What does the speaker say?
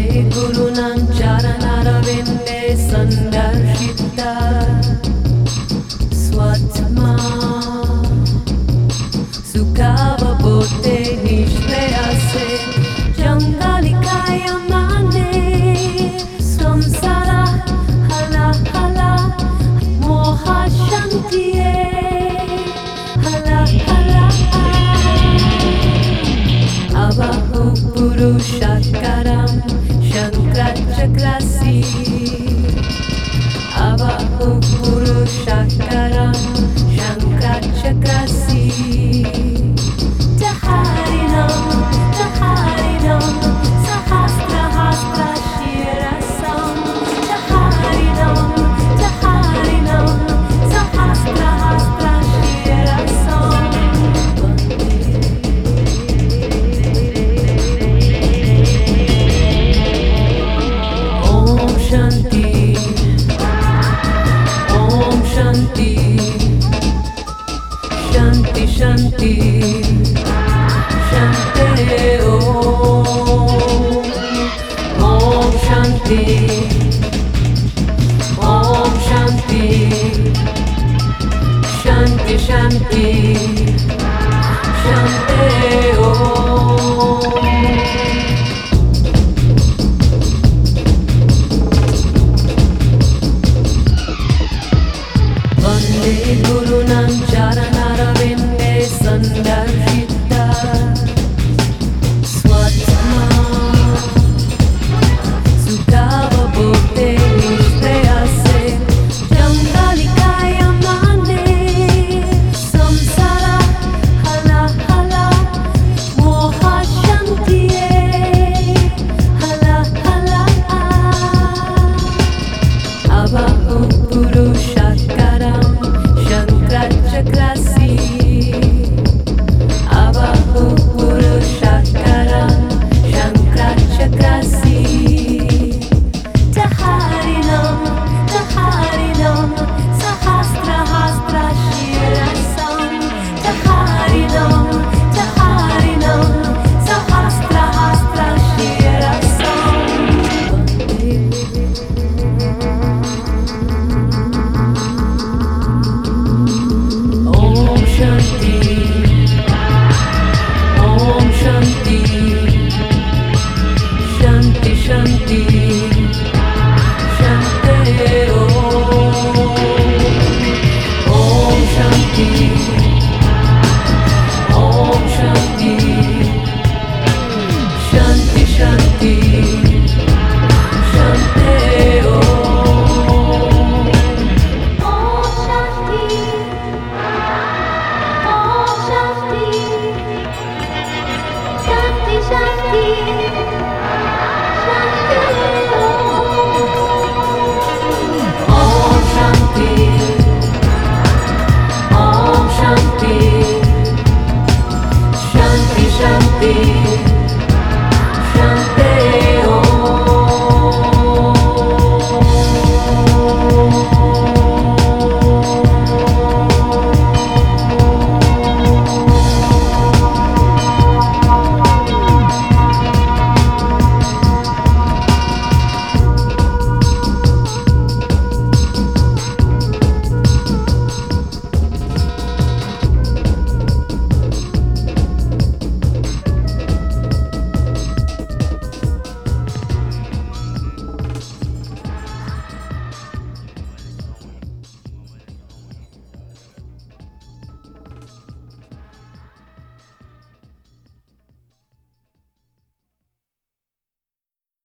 day, Guru Nanak. Abba Purusha Karam Shankar Chakrasi Abba Purusha Karam শান্তি ওম শান্তি শান্তি শান্তি শান্তি ওম শান্তি ওম শান্তি শান্তি শান্তি গুরু নাম চারণ